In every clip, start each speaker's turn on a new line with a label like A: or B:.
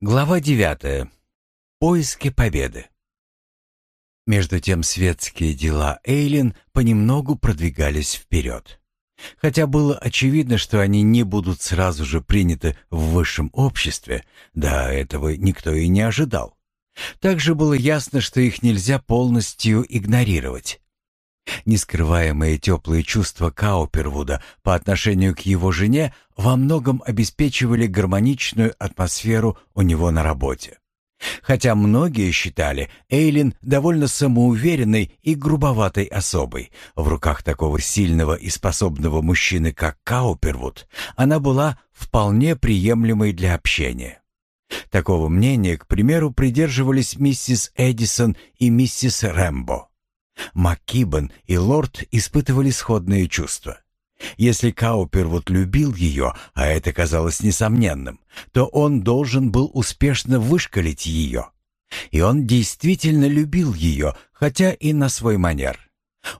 A: Глава девятая. Поиски победы. Между тем светские дела Эйлин понемногу продвигались вперед. Хотя было очевидно, что они не будут сразу же приняты в высшем обществе, да этого никто и не ожидал. Также было ясно, что их нельзя полностью игнорировать. Нескрываемые теплые чувства Каупервуда по отношению к его жене во многом обеспечивали гармоничную атмосферу у него на работе. Хотя многие считали Эйлин довольно самоуверенной и грубоватой особой, в руках такого сильного и способного мужчины, как Каупервуд, она была вполне приемлемой для общения. Такого мнения, к примеру, придерживались миссис Эдисон и миссис Рэмбо. МакКибен и Лорд испытывали сходные чувства. Если Каупервуд любил ее, а это казалось несомненным, то он должен был успешно вышкалить ее. И он действительно любил ее, хотя и на свой манер.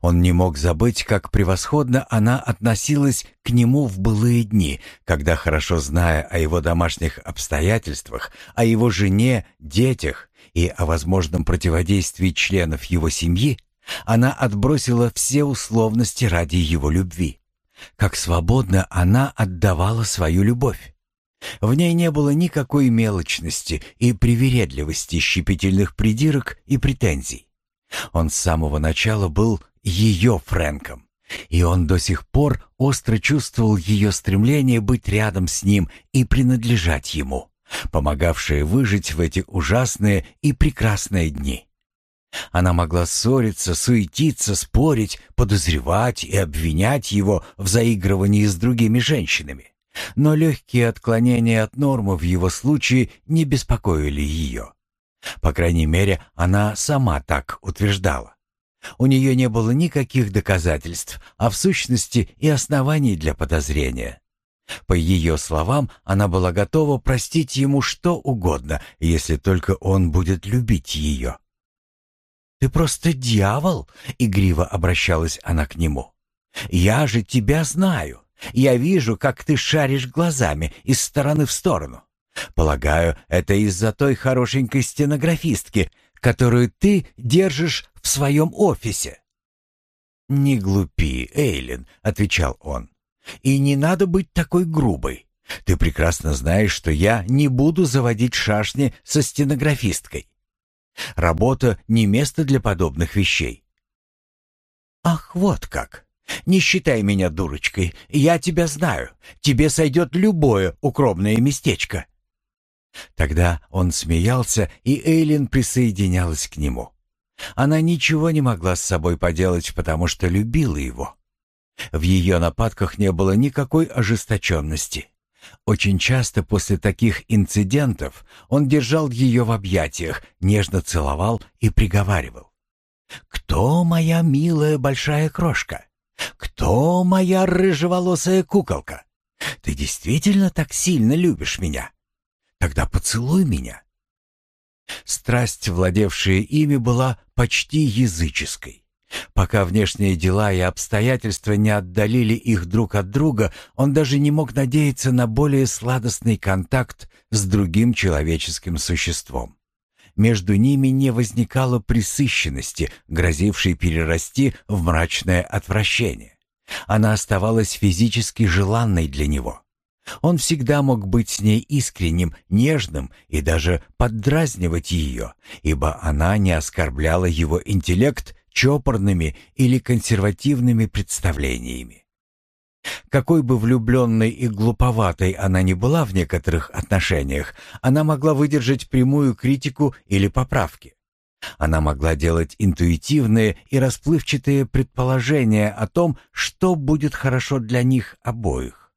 A: Он не мог забыть, как превосходно она относилась к нему в былые дни, когда, хорошо зная о его домашних обстоятельствах, о его жене, детях и о возможном противодействии членов его семьи, она отбросила все условности ради его любви. Как свободно она отдавала свою любовь. В ней не было никакой мелочности и привередливости щепетильных придирок и претензий. Он с самого начала был ее Фрэнком, и он до сих пор остро чувствовал ее стремление быть рядом с ним и принадлежать ему, помогавшее выжить в эти ужасные и прекрасные дни. Она могла ссориться, суетиться, спорить, подозревать и обвинять его в заигрывании с другими женщинами. Но легкие отклонения от нормы в его случае не беспокоили ее. По крайней мере, она сама так утверждала. У нее не было никаких доказательств, а в сущности и оснований для подозрения. По ее словам, она была готова простить ему что угодно, если только он будет любить ее. «Ты просто дьявол!» — игриво обращалась она к нему. «Я же тебя знаю. Я вижу, как ты шаришь глазами из стороны в сторону. Полагаю, это из-за той хорошенькой стенографистки, которую ты держишь в своем офисе». «Не глупи, Эйлин», — отвечал он. «И не надо быть такой грубой. Ты прекрасно знаешь, что я не буду заводить шашни со стенографисткой. Работа не место для подобных вещей. Ах, вот как. Не считай меня дурочкой. Я тебя знаю. Тебе сойдет любое укромное местечко. Тогда он смеялся, и Эйлин присоединялась к нему. Она ничего не могла с собой поделать, потому что любила его. В ее нападках не было никакой ожесточенности. Очень часто после таких инцидентов он держал ее в объятиях, нежно целовал и приговаривал. «Кто моя милая большая крошка? Кто моя рыжеволосая куколка? Ты действительно так сильно любишь меня? Тогда поцелуй меня». Страсть, владевшая ими, была почти языческой. Пока внешние дела и обстоятельства не отдалили их друг от друга, он даже не мог надеяться на более сладостный контакт с другим человеческим существом. Между ними не возникало присыщенности, грозившей перерасти в мрачное отвращение. Она оставалась физически желанной для него. Он всегда мог быть с ней искренним, нежным и даже поддразнивать ее, ибо она не оскорбляла его интеллект чопорными или консервативными представлениями. Какой бы влюбленной и глуповатой она ни была в некоторых отношениях, она могла выдержать прямую критику или поправки. Она могла делать интуитивные и расплывчатые предположения о том, что будет хорошо для них обоих.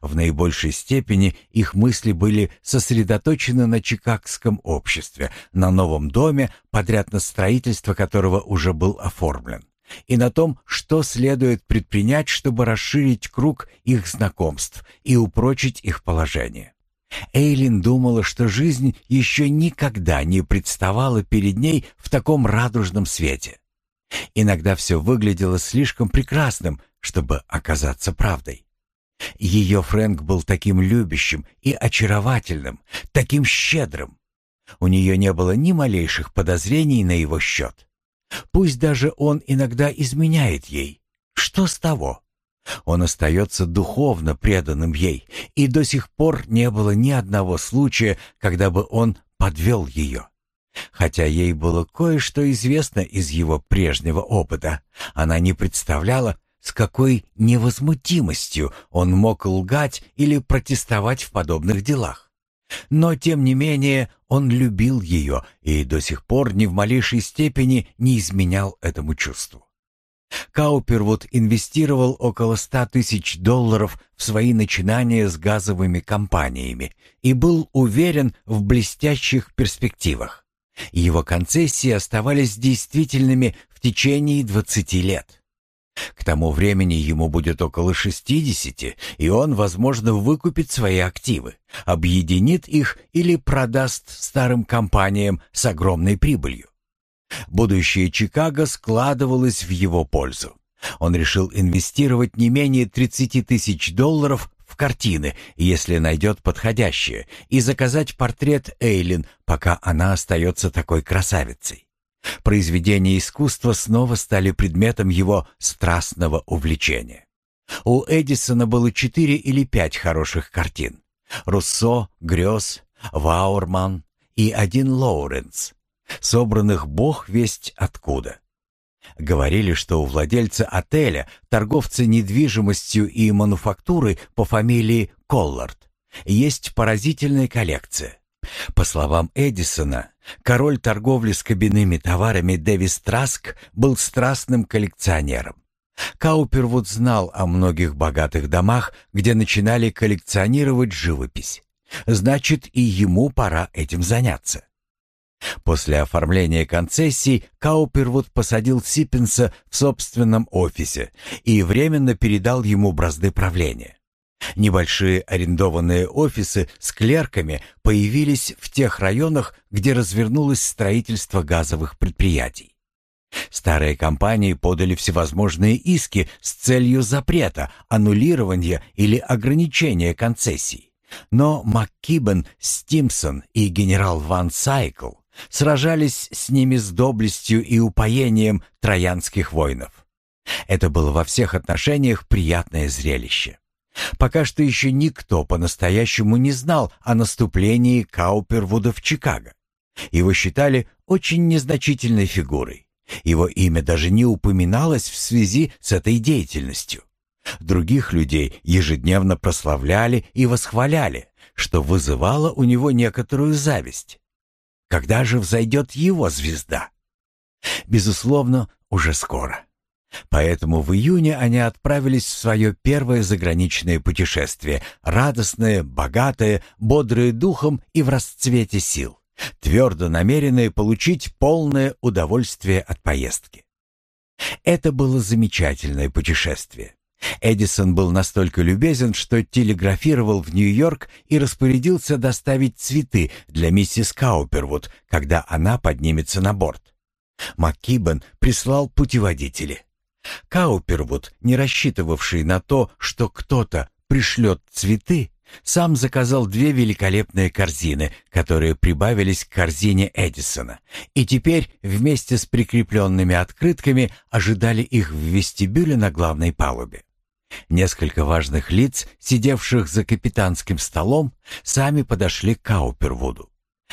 A: В наибольшей степени их мысли были сосредоточены на чикагском обществе, на новом доме, подряд на строительство которого уже был оформлен, и на том, что следует предпринять, чтобы расширить круг их знакомств и упрочить их положение. Эйлин думала, что жизнь еще никогда не представала перед ней в таком радужном свете. Иногда все выглядело слишком прекрасным, чтобы оказаться правдой. Ее Фрэнк был таким любящим и очаровательным, таким щедрым. У нее не было ни малейших подозрений на его счет. Пусть даже он иногда изменяет ей. Что с того? Он остается духовно преданным ей, и до сих пор не было ни одного случая, когда бы он подвел ее. Хотя ей было кое-что известно из его прежнего опыта, она не представляла, с какой невозмутимостью он мог лгать или протестовать в подобных делах. Но, тем не менее, он любил ее и до сих пор ни в малейшей степени не изменял этому чувству. Каупервуд инвестировал около ста тысяч долларов в свои начинания с газовыми компаниями и был уверен в блестящих перспективах. Его концессии оставались действительными в течение 20 лет. К тому времени ему будет около 60, и он, возможно, выкупит свои активы, объединит их или продаст старым компаниям с огромной прибылью. Будущее Чикаго складывалось в его пользу. Он решил инвестировать не менее 30 тысяч долларов в картины, если найдет подходящее, и заказать портрет Эйлин, пока она остается такой красавицей. Произведения искусства снова стали предметом его страстного увлечения. У Эдисона было четыре или пять хороших картин. Руссо, Грёз, Ваурман и один Лоуренс, собранных бог весть откуда. Говорили, что у владельца отеля, торговца недвижимостью и мануфактуры по фамилии Коллард, есть поразительная коллекция. По словам Эдисона, король торговли с кабинными товарами Дэвис Траск был страстным коллекционером. Каупервуд знал о многих богатых домах, где начинали коллекционировать живопись. Значит, и ему пора этим заняться. После оформления концессий Каупервуд посадил Сиппенса в собственном офисе и временно передал ему бразды правления. Небольшие арендованные офисы с клерками появились в тех районах, где развернулось строительство газовых предприятий. Старые компании подали всевозможные иски с целью запрета, аннулирования или ограничения концессий. Но МакКибен, Стимсон и генерал Ван Сайкл сражались с ними с доблестью и упоением троянских воинов. Это было во всех отношениях приятное зрелище. Пока что еще никто по-настоящему не знал о наступлении Каупервуда в Чикаго. Его считали очень незначительной фигурой. Его имя даже не упоминалось в связи с этой деятельностью. Других людей ежедневно прославляли и восхваляли, что вызывало у него некоторую зависть. Когда же взойдет его звезда? Безусловно, уже скоро. Поэтому в июне они отправились в свое первое заграничное путешествие, радостное, богатое, бодрое духом и в расцвете сил, твердо намеренные получить полное удовольствие от поездки. Это было замечательное путешествие. Эдисон был настолько любезен, что телеграфировал в Нью-Йорк и распорядился доставить цветы для миссис Каупервуд, когда она поднимется на борт. МакКибен прислал путеводители. Каупервуд, не рассчитывавший на то, что кто-то пришлет цветы, сам заказал две великолепные корзины, которые прибавились к корзине Эдисона, и теперь вместе с прикрепленными открытками ожидали их в вестибюле на главной палубе. Несколько важных лиц, сидевших за капитанским столом, сами подошли к Каупервуду.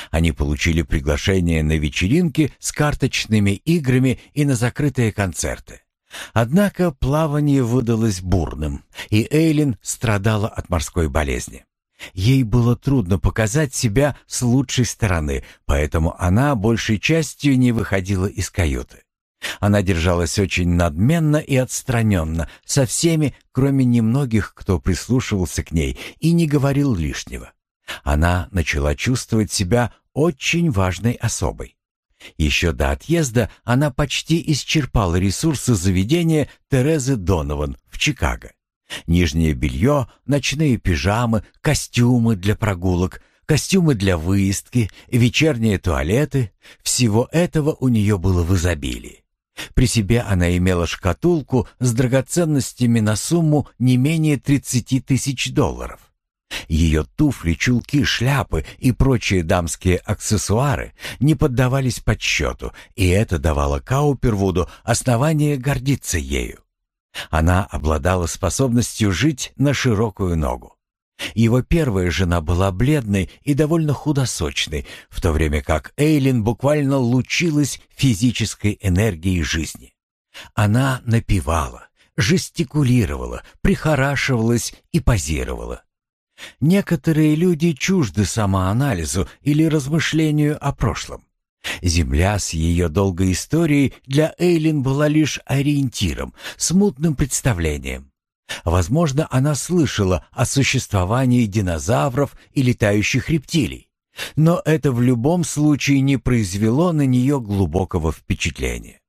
A: Они получили приглашение на вечеринки с карточными играми и на закрытые концерты. Однако плавание выдалось бурным, и Эйлин страдала от морской болезни. Ей было трудно показать себя с лучшей стороны, поэтому она большей частью не выходила из каюты. Она держалась очень надменно и отстраненно со всеми, кроме немногих, кто прислушивался к ней и не говорил лишнего. Она начала чувствовать себя очень важной особой. Еще до отъезда она почти исчерпала ресурсы заведения Терезы Донован в Чикаго. Нижнее белье, ночные пижамы, костюмы для прогулок, костюмы для выездки, вечерние туалеты — всего этого у нее было в изобилии. При себе она имела шкатулку с драгоценностями на сумму не менее 30 тысяч долларов. Ее туфли, чулки, шляпы и прочие дамские аксессуары не поддавались подсчету, и это давало Каупервуду основание гордиться ею. Она обладала способностью жить на широкую ногу. Его первая жена была бледной и довольно худосочной, в то время как Эйлин буквально лучилась физической энергией жизни. Она напевала, жестикулировала, прихорашивалась и позировала. Некоторые люди чужды самоанализу или размышлению о прошлом. Земля с ее долгой историей для Эйлин была лишь ориентиром, смутным представлением. Возможно, она слышала о существовании динозавров и летающих рептилий, но это в любом случае не произвело на нее глубокого впечатления.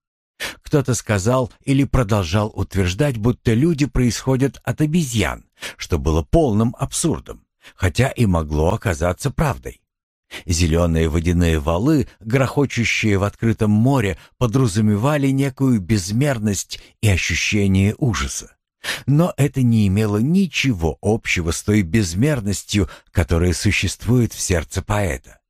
A: Кто-то сказал или продолжал утверждать, будто люди происходят от обезьян, что было полным абсурдом, хотя и могло оказаться правдой. Зеленые водяные валы, грохочущие в открытом море, подразумевали некую безмерность и ощущение ужаса. Но это не имело ничего общего с той безмерностью, которая существует в сердце поэта.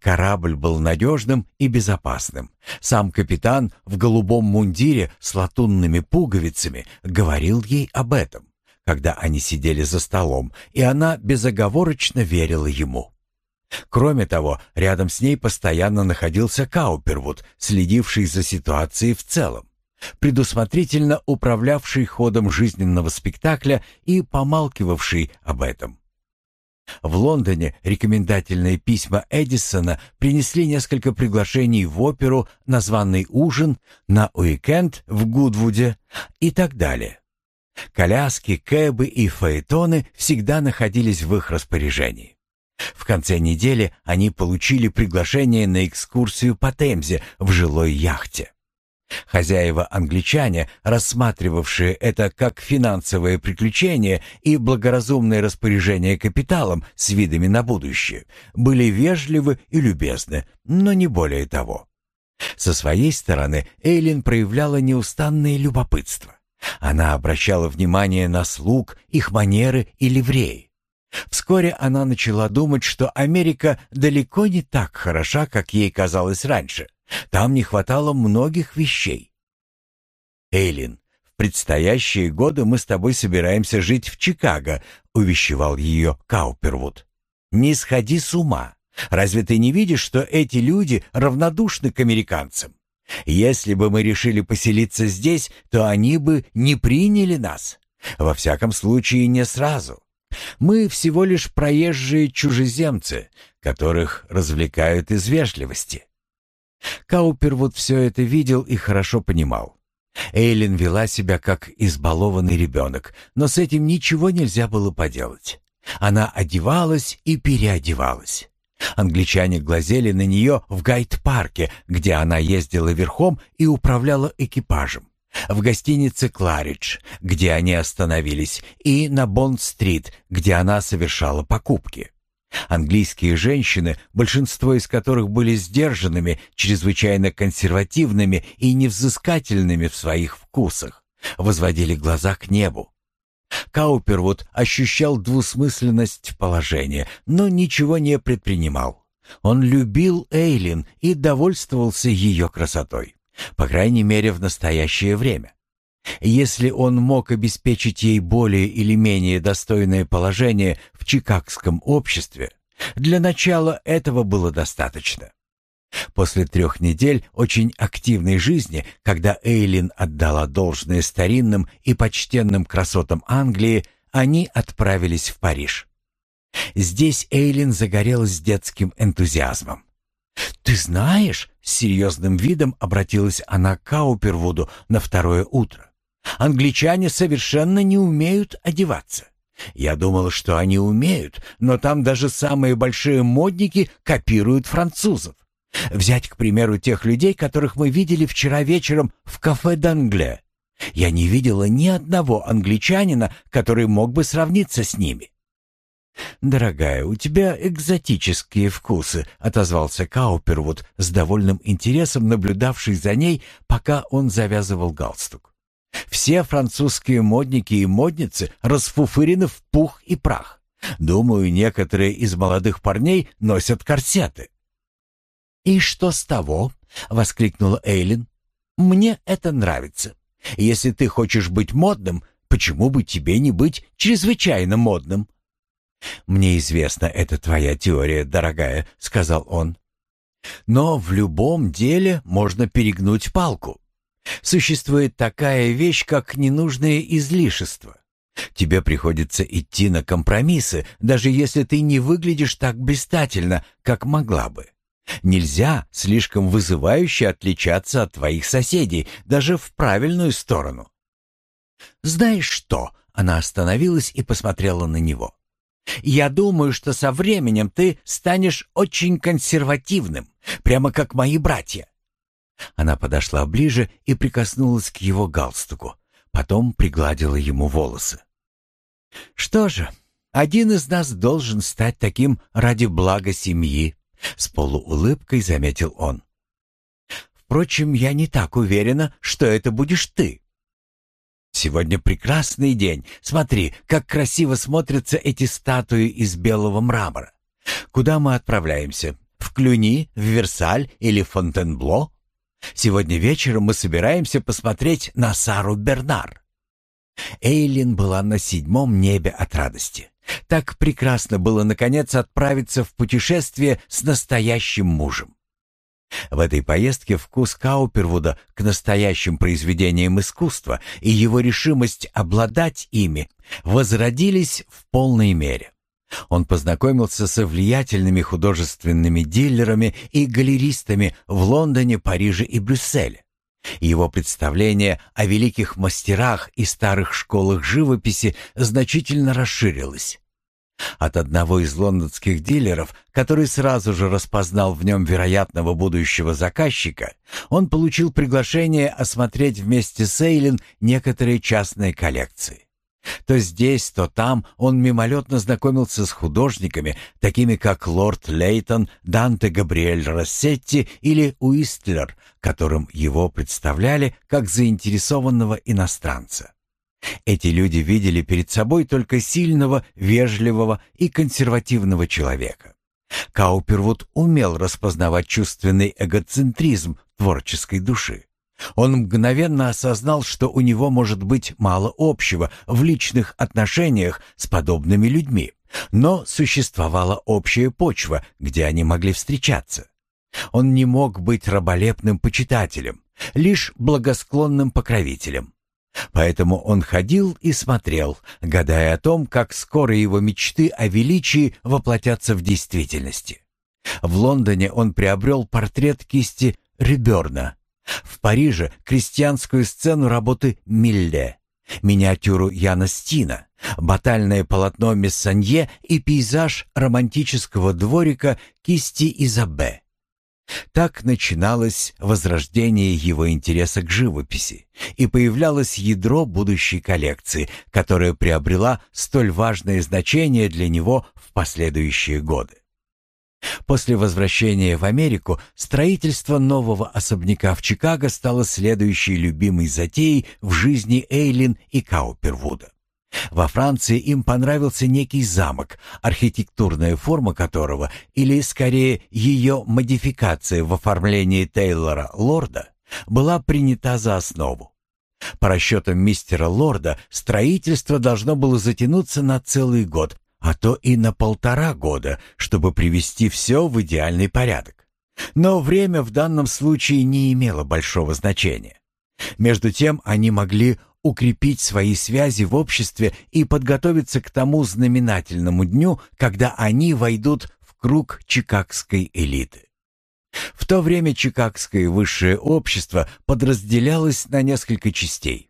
A: Корабль был надежным и безопасным. Сам капитан в голубом мундире с латунными пуговицами говорил ей об этом, когда они сидели за столом, и она безоговорочно верила ему. Кроме того, рядом с ней постоянно находился Каупервуд, следивший за ситуацией в целом, предусмотрительно управлявший ходом жизненного спектакля и помалкивавший об этом. В Лондоне рекомендательные письма Эдисона принесли несколько приглашений в оперу, на званый ужин, на уикенд в Гудвуде и так далее. Коляски, кэбы и фаэтоны всегда находились в их распоряжении. В конце недели они получили приглашение на экскурсию по Темзе в жилой яхте. Хозяева-англичане, рассматривавшие это как финансовое приключение и благоразумное распоряжение капиталом с видами на будущее, были вежливы и любезны, но не более того. Со своей стороны Эйлин проявляла неустанное любопытство. Она обращала внимание на слуг, их манеры и ливреи. Вскоре она начала думать, что Америка далеко не так хороша, как ей казалось раньше – там не хватало многих вещей. Эйлин, в предстоящие годы мы с тобой собираемся жить в Чикаго, увещевал ее Каупервуд. Не сходи с ума. Разве ты не видишь, что эти люди равнодушны к американцам? Если бы мы решили поселиться здесь, то они бы не приняли нас. Во всяком случае, не сразу. Мы всего лишь проезжие чужеземцы, которых развлекают из вежливости. Каупервуд все это видел и хорошо понимал. Эйлин вела себя как избалованный ребенок, но с этим ничего нельзя было поделать. Она одевалась и переодевалась. Англичане глазели на нее в гайд-парке, где она ездила верхом и управляла экипажем, в гостинице «Кларидж», где они остановились, и на Бонд-стрит, где она совершала покупки. Английские женщины, большинство из которых были сдержанными, чрезвычайно консервативными и невзыскательными в своих вкусах, возводили глаза к небу. Каупервуд ощущал двусмысленность положения, но ничего не предпринимал. Он любил Эйлин и довольствовался ее красотой, по крайней мере в настоящее время. Если он мог обеспечить ей более или менее достойное положение в чикагском обществе, для начала этого было достаточно. После трех недель очень активной жизни, когда Эйлин отдала должное старинным и почтенным красотам Англии, они отправились в Париж. Здесь Эйлин загорелась детским энтузиазмом. «Ты знаешь?» — с серьезным видом обратилась она к Каупервуду на второе утро. Англичане совершенно не умеют одеваться. Я думал, что они умеют, но там даже самые большие модники копируют французов. Взять, к примеру, тех людей, которых мы видели вчера вечером в кафе «Дангле». Я не видела ни одного англичанина, который мог бы сравниться с ними. «Дорогая, у тебя экзотические вкусы», — отозвался Каупервуд с довольным интересом, наблюдавший за ней, пока он завязывал галстук. «Все французские модники и модницы расфуфырены в пух и прах. Думаю, некоторые из молодых парней носят корсеты». «И что с того?» — воскликнула Эйлин. «Мне это нравится. Если ты хочешь быть модным, почему бы тебе не быть чрезвычайно модным?» «Мне известна эта твоя теория, дорогая», — сказал он. «Но в любом деле можно перегнуть палку. Существует такая вещь, как ненужное излишество. Тебе приходится идти на компромиссы, даже если ты не выглядишь так блистательно, как могла бы. Нельзя слишком вызывающе отличаться от твоих соседей, даже в правильную сторону. «Знаешь что?» — она остановилась и посмотрела на него. «Я думаю, что со временем ты станешь очень консервативным, прямо как мои братья». Она подошла ближе и прикоснулась к его галстуку, потом пригладила ему волосы. «Что же, один из нас должен стать таким ради блага семьи», — с полуулыбкой заметил он. «Впрочем, я не так уверена, что это будешь ты». «Сегодня прекрасный день. Смотри, как красиво смотрятся эти статуи из белого мрамора. Куда мы отправляемся? В Клюни, в Версаль или Фонтенбло? Сегодня вечером мы собираемся посмотреть на Сару Бернар». Эйлин была на седьмом небе от радости. Так прекрасно было, наконец, отправиться в путешествие с настоящим мужем. В этой поездке вкус Каупервуда к настоящим произведениям искусства и его решимость обладать ими возродились в полной мере. Он познакомился со влиятельными художественными дилерами и галеристами в Лондоне, Париже и Брюсселе. Его представление о великих мастерах и старых школах живописи значительно расширилось. От одного из лондонских дилеров, который сразу же распознал в нем вероятного будущего заказчика, он получил приглашение осмотреть вместе с Эйлин некоторые частные коллекции. То здесь, то там он мимолетно знакомился с художниками, такими как лорд Лейтон, Данте Габриэль Рассетти или Уистлер, которым его представляли как заинтересованного иностранца. Эти люди видели перед собой только сильного, вежливого и консервативного человека. Каупервуд умел распознавать чувственный эгоцентризм творческой души. Он мгновенно осознал, что у него может быть мало общего в личных отношениях с подобными людьми, но существовала общая почва, где они могли встречаться. Он не мог быть раболепным почитателем, лишь благосклонным покровителем. Поэтому он ходил и смотрел, гадая о том, как скоро его мечты о величии воплотятся в действительности. В Лондоне он приобрел портрет кисти Реберна, в Париже крестьянскую сцену работы Милле, миниатюру Яна Стина, батальное полотно Мессанье и пейзаж романтического дворика кисти Изабе. Так начиналось возрождение его интереса к живописи, и появлялось ядро будущей коллекции, которая приобрела столь важное значение для него в последующие годы. После возвращения в Америку строительство нового особняка в Чикаго стало следующей любимой затеей в жизни Эйлин и Каупервуда. Во Франции им понравился некий замок, архитектурная форма которого, или скорее ее модификация в оформлении Тейлора Лорда, была принята за основу. По расчетам мистера Лорда, строительство должно было затянуться на целый год, а то и на полтора года, чтобы привести все в идеальный порядок. Но время в данном случае не имело большого значения. Между тем они могли укрепить свои связи в обществе и подготовиться к тому знаменательному дню, когда они войдут в круг чикагской элиты. В то время чикагское высшее общество подразделялось на несколько частей.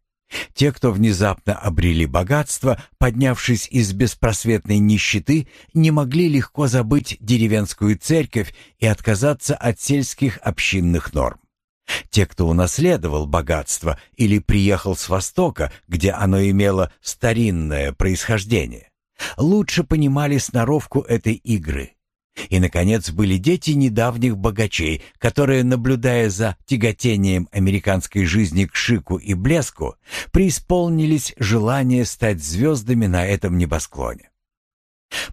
A: Те, кто внезапно обрели богатство, поднявшись из беспросветной нищеты, не могли легко забыть деревенскую церковь и отказаться от сельских общинных норм. Те, кто унаследовал богатство или приехал с Востока, где оно имело старинное происхождение, лучше понимали сноровку этой игры. И, наконец, были дети недавних богачей, которые, наблюдая за тяготением американской жизни к шику и блеску, преисполнились желания стать звездами на этом небосклоне.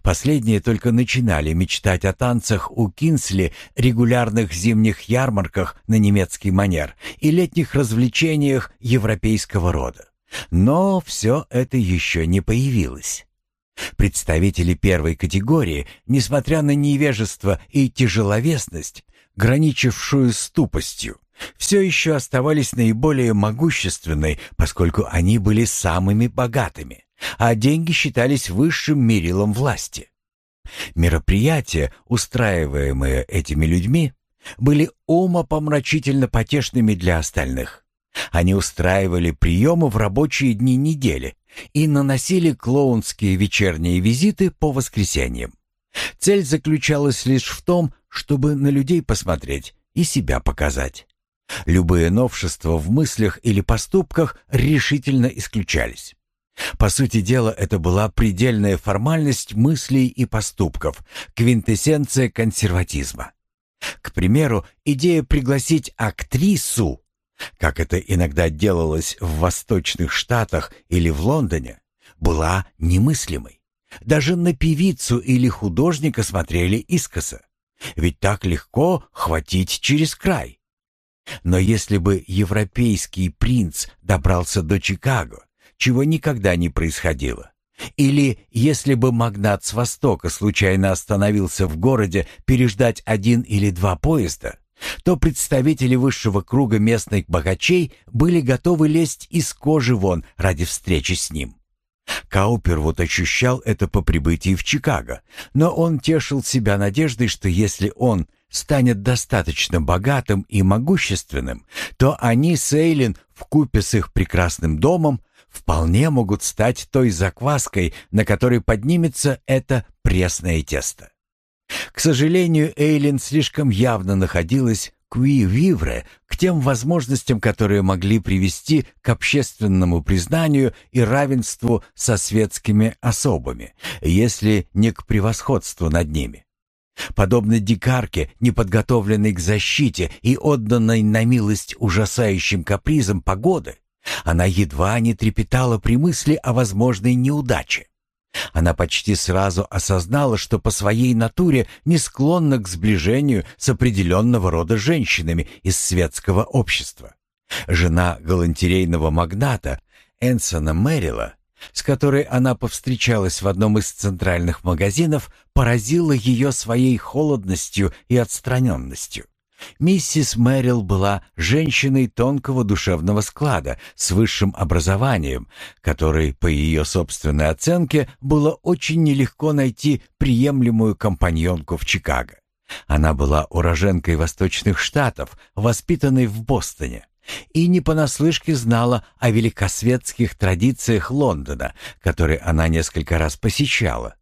A: Последние только начинали мечтать о танцах у Кинсли, регулярных зимних ярмарках на немецкий манер и летних развлечениях европейского рода. Но все это еще не появилось. Представители первой категории, несмотря на невежество и тяжеловесность, граничившую с тупостью, все еще оставались наиболее могущественной, поскольку они были самыми богатыми, а деньги считались высшим мерилом власти. Мероприятия, устраиваемые этими людьми, были умопомрачительно потешными для остальных. Они устраивали приемы в рабочие дни недели и наносили клоунские вечерние визиты по воскресеньям. Цель заключалась лишь в том, чтобы на людей посмотреть и себя показать. Любые новшества в мыслях или поступках решительно исключались. По сути дела, это была предельная формальность мыслей и поступков, квинтэссенция консерватизма. К примеру, идея пригласить актрису как это иногда делалось в Восточных Штатах или в Лондоне, была немыслимой. Даже на певицу или художника смотрели искоса. Ведь так легко хватить через край. Но если бы европейский принц добрался до Чикаго, чего никогда не происходило, или если бы магнат с Востока случайно остановился в городе переждать один или два поезда, то представители высшего круга местных богачей были готовы лезть из кожи вон ради встречи с ним. Каупервуд ощущал это по прибытии в Чикаго, но он тешил себя надеждой, что если он станет достаточно богатым и могущественным, то они с Эйлин вкупе с их прекрасным домом вполне могут стать той закваской, на которой поднимется это пресное тесто. К сожалению, Эйлин слишком явно находилась куи-вивре к тем возможностям, которые могли привести к общественному признанию и равенству со светскими особами, если не к превосходству над ними. Подобно дикарке, неподготовленной к защите и отданной на милость ужасающим капризам погоды, она едва не трепетала при мысли о возможной неудаче. Она почти сразу осознала, что по своей натуре не склонна к сближению с определенного рода женщинами из светского общества. Жена галантерейного магната Энсона Мэрила, с которой она повстречалась в одном из центральных магазинов, поразила ее своей холодностью и отстраненностью. Миссис Мэрил была женщиной тонкого душевного склада с высшим образованием, которой, по ее собственной оценке, было очень нелегко найти приемлемую компаньонку в Чикаго. Она была уроженкой Восточных Штатов, воспитанной в Бостоне, и не понаслышке знала о великосветских традициях Лондона, которые она несколько раз посещала.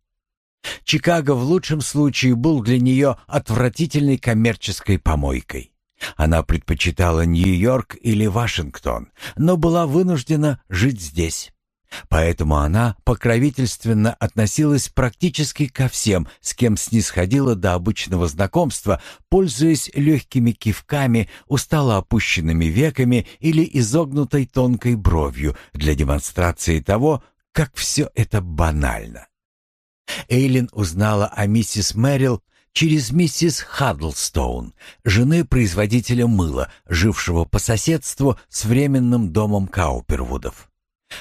A: Чикаго в лучшем случае был для нее отвратительной коммерческой помойкой. Она предпочитала Нью-Йорк или Вашингтон, но была вынуждена жить здесь. Поэтому она покровительственно относилась практически ко всем, с кем снисходила до обычного знакомства, пользуясь легкими кивками, устало опущенными веками или изогнутой тонкой бровью для демонстрации того, как все это банально. Эйлин узнала о миссис Мэрил через миссис Хаддлстоун, жены производителя мыла, жившего по соседству с временным домом Каупервудов.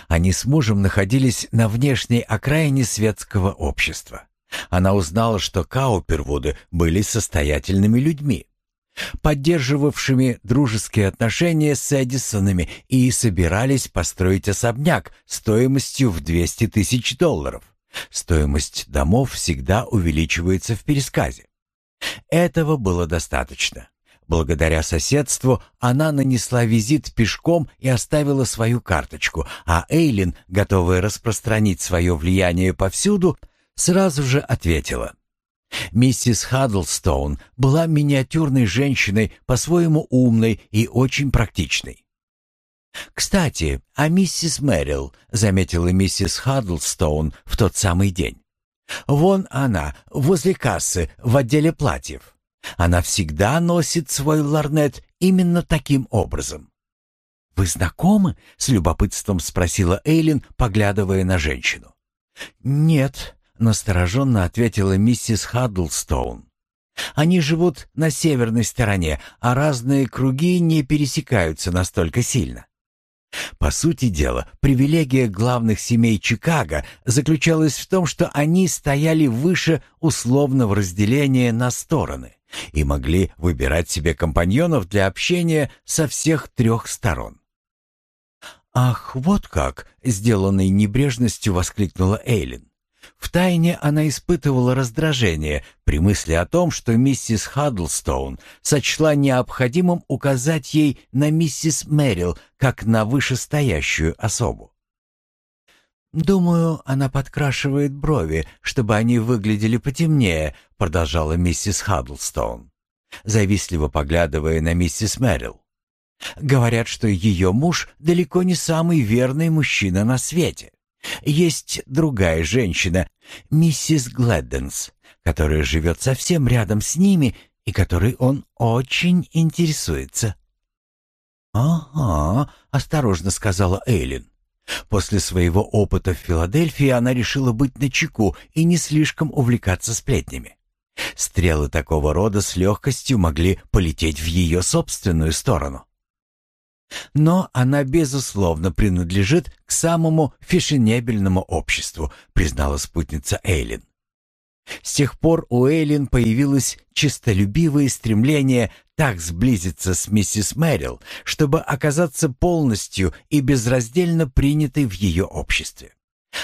A: Они с мужем находились на внешней окраине светского общества. Она узнала, что Каупервуды были состоятельными людьми, поддерживавшими дружеские отношения с Эдисонами и собирались построить особняк стоимостью в 200 тысяч долларов. Стоимость домов всегда увеличивается в пересказе. Этого было достаточно. Благодаря соседству она нанесла визит пешком и оставила свою карточку, а Эйлин, готовая распространить свое влияние повсюду, сразу же ответила. Миссис Хаддлстоун была миниатюрной женщиной, по-своему умной и очень практичной. «Кстати, а миссис Мэрил», — заметила миссис Хаддлстоун в тот самый день. «Вон она, возле кассы, в отделе платьев. Она всегда носит свой ларнет именно таким образом». «Вы знакомы?» — с любопытством спросила Эйлин, поглядывая на женщину. «Нет», — настороженно ответила миссис Хаддлстоун. «Они живут на северной стороне, а разные круги не пересекаются настолько сильно. По сути дела, привилегия главных семей Чикаго заключалась в том, что они стояли выше условного разделения на стороны и могли выбирать себе компаньонов для общения со всех трех сторон. «Ах, вот как!» — сделанной небрежностью воскликнула Эйлин. Втайне она испытывала раздражение при мысли о том, что миссис Хаддлстоун сочла необходимым указать ей на миссис Мэрил как на вышестоящую особу. «Думаю, она подкрашивает брови, чтобы они выглядели потемнее», продолжала миссис Хаддлстоун, завистливо поглядывая на миссис Мэрил. «Говорят, что ее муж далеко не самый верный мужчина на свете. Есть другая женщина, миссис Глэдденс, которая живет совсем рядом с ними и которой он очень интересуется». «Ага», — осторожно сказала Эйлин. После своего опыта в Филадельфии она решила быть начеку и не слишком увлекаться сплетнями. Стрелы такого рода с легкостью могли полететь в ее собственную сторону. Но она, безусловно, принадлежит к самому фешенебельному обществу, признала спутница Эйлин. С тех пор у Эйлин появилось чистолюбивое стремление так сблизиться с миссис Мэрил, чтобы оказаться полностью и безраздельно принятой в ее обществе.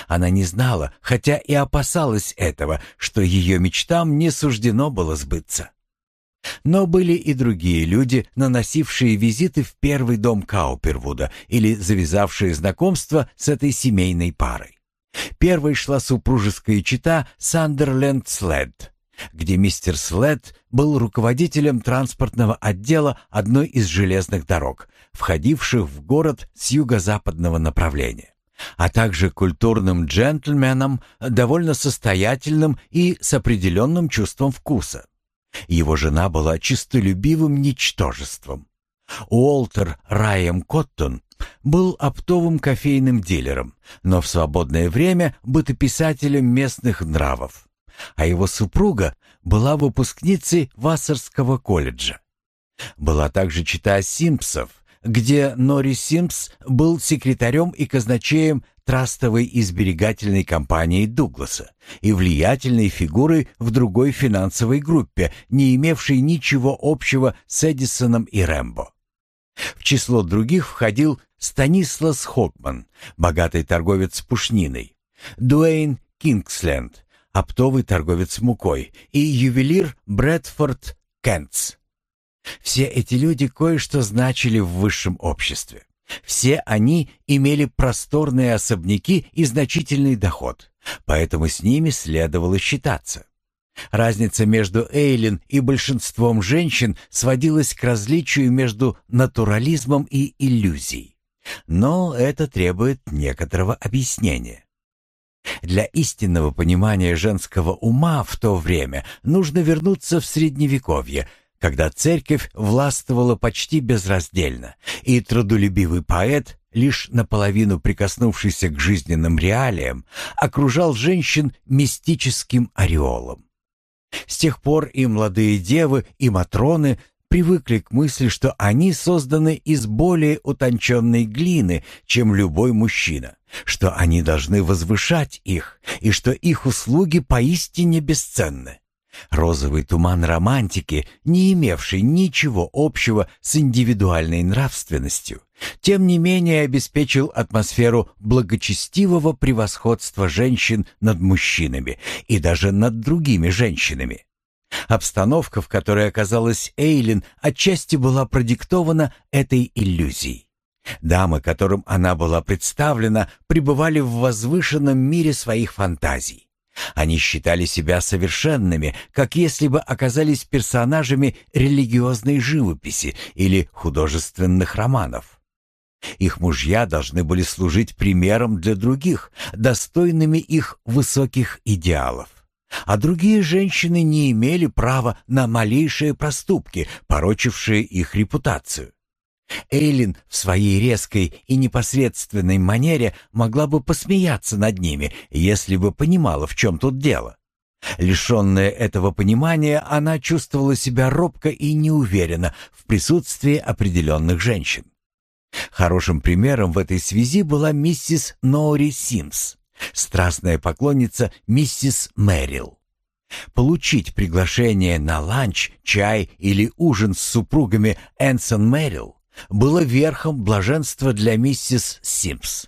A: Она не знала, хотя и опасалась этого, что ее мечтам не суждено было сбыться. Но были и другие люди, наносившие визиты в первый дом Каупервуда или завязавшие знакомство с этой семейной парой. Первой шла супружеская чита Сандерленд След, где мистер След был руководителем транспортного отдела одной из железных дорог, входивших в город с юго-западного направления, а также культурным джентльменом, довольно состоятельным и с определенным чувством вкуса. Его жена была чистолюбивым ничтожеством. Уолтер Райем Коттон был оптовым кофейным дилером, но в свободное время бытописателем местных нравов, а его супруга была выпускницей Вассерского колледжа. Была также чита Симпсов, где Нори Симпс был секретарем и казначеем трастовой и сберегательной компании Дугласа и влиятельной фигурой в другой финансовой группе, не имевшей ничего общего с Эдисоном и Рэмбо. В число других входил Станислас Хокман, богатый торговец пушниной, Дуэйн Кингсленд, оптовый торговец мукой, и ювелир Брэдфорд Кентс. Все эти люди кое-что значили в высшем обществе. Все они имели просторные особняки и значительный доход, поэтому с ними следовало считаться. Разница между Эйлин и большинством женщин сводилась к различию между натурализмом и иллюзией. Но это требует некоторого объяснения. Для истинного понимания женского ума в то время нужно вернуться в Средневековье, когда церковь властвовала почти безраздельно, и трудолюбивый поэт, лишь наполовину прикоснувшийся к жизненным реалиям, окружал женщин мистическим ореолом. С тех пор и молодые девы, и матроны привыкли к мысли, что они созданы из более утонченной глины, чем любой мужчина, что они должны возвышать их, и что их услуги поистине бесценны. Розовый туман романтики, не имевший ничего общего с индивидуальной нравственностью, тем не менее обеспечил атмосферу благочестивого превосходства женщин над мужчинами и даже над другими женщинами. Обстановка, в которой оказалась Эйлин, отчасти была продиктована этой иллюзией. Дамы, которым она была представлена, пребывали в возвышенном мире своих фантазий. Они считали себя совершенными, как если бы оказались персонажами религиозной живописи или художественных романов. Их мужья должны были служить примером для других, достойными их высоких идеалов. А другие женщины не имели права на малейшие проступки, порочившие их репутацию. Эйлин в своей резкой и непосредственной манере могла бы посмеяться над ними, если бы понимала, в чем тут дело. Лишенная этого понимания, она чувствовала себя робко и неуверенно в присутствии определенных женщин. Хорошим примером в этой связи была миссис Нори Симс, страстная поклонница миссис Мэрил. Получить приглашение на ланч, чай или ужин с супругами Энсон Мэрил было верхом блаженства для миссис Симс.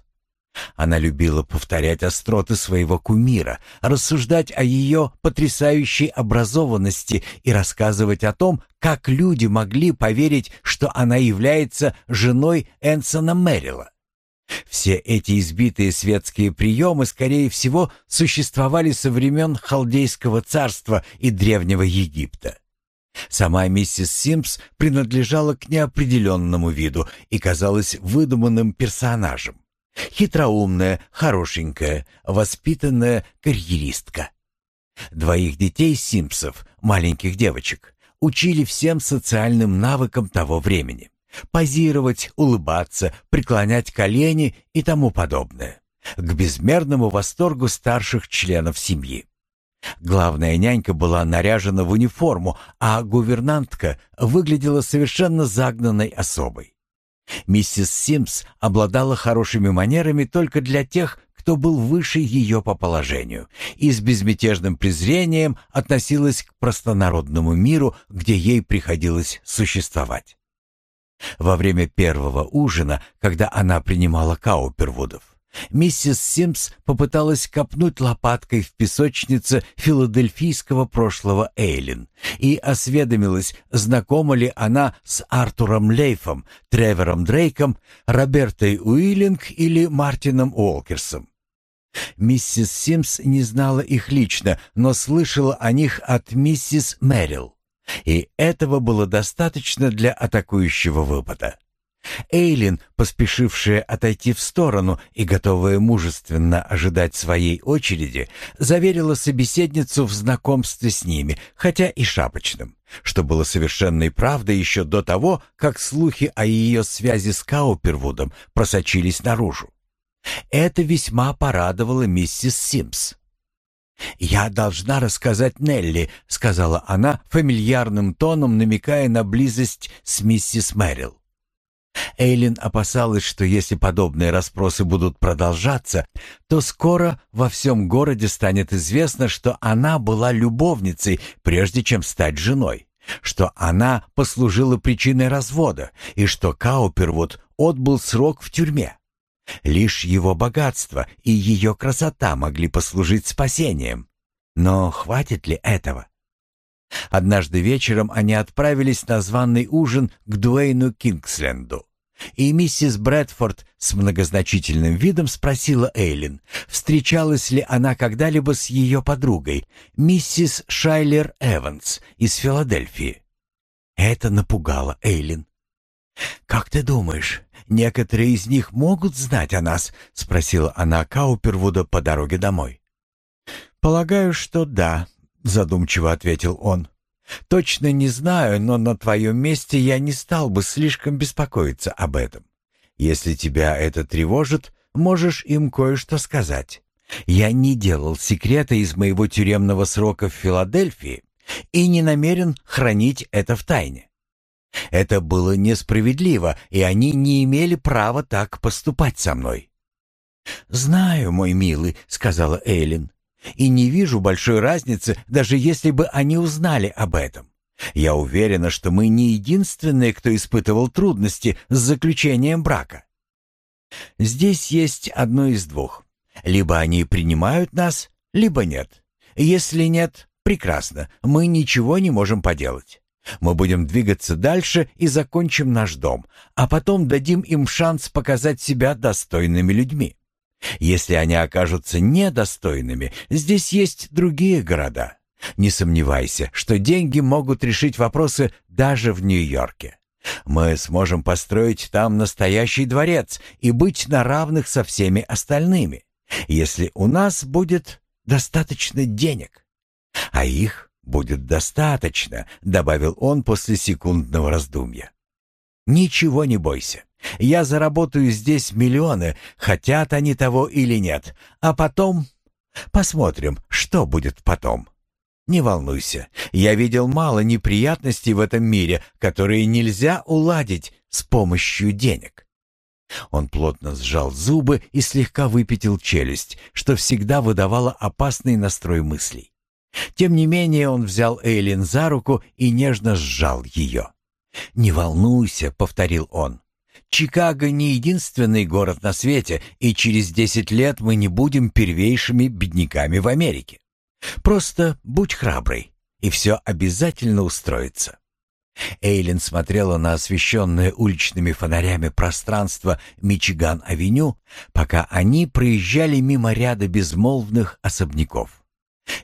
A: Она любила повторять остроты своего кумира, рассуждать о ее потрясающей образованности и рассказывать о том, как люди могли поверить, что она является женой Энсона Мэрила. Все эти избитые светские приемы, скорее всего, существовали со времен Халдейского царства и Древнего Египта. Сама миссис Симпс принадлежала к неопределенному виду и казалась выдуманным персонажем. Хитроумная, хорошенькая, воспитанная карьеристка. Двоих детей Симпсов, маленьких девочек, учили всем социальным навыкам того времени. Позировать, улыбаться, преклонять колени и тому подобное. К безмерному восторгу старших членов семьи. Главная нянька была наряжена в униформу, а гувернантка выглядела совершенно загнанной особой. Миссис Симс обладала хорошими манерами только для тех, кто был выше ее по положению, и с безмятежным презрением относилась к простонародному миру, где ей приходилось существовать. Во время первого ужина, когда она принимала Каупервудов, Миссис Симпс попыталась копнуть лопаткой в песочнице филадельфийского прошлого Эйлин и осведомилась, знакома ли она с Артуром Лейфом, Тревером Дрейком, Робертой Уиллинг или Мартином Уолкерсом. Миссис Симпс не знала их лично, но слышала о них от миссис Мэрил. И этого было достаточно для атакующего выпада. Эйлин, поспешившая отойти в сторону и готовая мужественно ожидать своей очереди, заверила собеседницу в знакомстве с ними, хотя и шапочным, что было совершенной правдой еще до того, как слухи о ее связи с Каупервудом просочились наружу. Это весьма порадовало миссис Симпс. «Я должна рассказать Нелли», — сказала она фамильярным тоном, намекая на близость с миссис Мэрил. Эйлин опасалась, что если подобные расспросы будут продолжаться, то скоро во всем городе станет известно, что она была любовницей, прежде чем стать женой, что она послужила причиной развода и что Каупервуд отбыл срок в тюрьме. Лишь его богатство и ее красота могли послужить спасением. Но хватит ли этого? Однажды вечером они отправились на званый ужин к Дуэйну Кингсленду. И миссис Брэдфорд с многозначительным видом спросила Эйлин, встречалась ли она когда-либо с ее подругой, миссис Шайлер Эванс из Филадельфии. Это напугало Эйлин. «Как ты думаешь, некоторые из них могут знать о нас?» — спросила она Каупервуда по дороге домой. «Полагаю, что да», — задумчиво ответил он. «Точно не знаю, но на твоем месте я не стал бы слишком беспокоиться об этом. Если тебя это тревожит, можешь им кое-что сказать. Я не делал секрета из моего тюремного срока в Филадельфии и не намерен хранить это в тайне. Это было несправедливо, и они не имели права так поступать со мной». «Знаю, мой милый», — сказала Эйлин. И не вижу большой разницы, даже если бы они узнали об этом. Я уверена, что мы не единственные, кто испытывал трудности с заключением брака. Здесь есть одно из двух. Либо они принимают нас, либо нет. Если нет, прекрасно, мы ничего не можем поделать. Мы будем двигаться дальше и закончим наш дом, а потом дадим им шанс показать себя достойными людьми. Если они окажутся недостойными, здесь есть другие города. Не сомневайся, что деньги могут решить вопросы даже в Нью-Йорке. Мы сможем построить там настоящий дворец и быть на равных со всеми остальными, если у нас будет достаточно денег. А их будет достаточно, добавил он после секундного раздумья. Ничего не бойся. Я заработаю здесь миллионы, хотят они того или нет. А потом посмотрим, что будет потом. Не волнуйся, я видел мало неприятностей в этом мире, которые нельзя уладить с помощью денег. Он плотно сжал зубы и слегка выпятил челюсть, что всегда выдавало опасный настрой мыслей. Тем не менее он взял Эйлин за руку и нежно сжал ее. «Не волнуйся», — повторил он. «Чикаго не единственный город на свете, и через десять лет мы не будем первейшими бедняками в Америке. Просто будь храброй, и все обязательно устроится». Эйлин смотрела на освещенное уличными фонарями пространство Мичиган-авеню, пока они проезжали мимо ряда безмолвных особняков.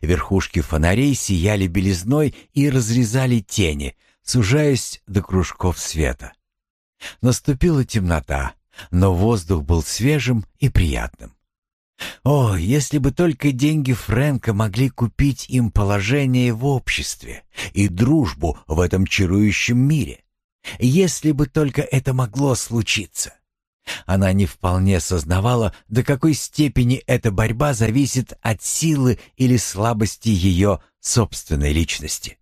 A: Верхушки фонарей сияли белизной и разрезали тени, сужаясь до кружков света. Наступила темнота, но воздух был свежим и приятным. О, если бы только деньги Фрэнка могли купить им положение в обществе и дружбу в этом чарующем мире. Если бы только это могло случиться. Она не вполне сознавала, до какой степени эта борьба зависит от силы или слабости ее собственной личности.